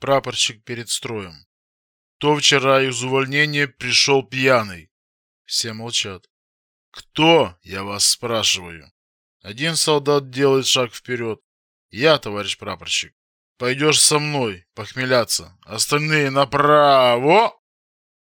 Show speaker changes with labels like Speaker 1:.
Speaker 1: Прапорщик перед строем. Кто вчера из увольнения пришел пьяный? Все молчат. Кто, я вас спрашиваю? Один солдат делает шаг вперед. Я, товарищ прапорщик. Пойдешь со мной похмеляться. Остальные направо.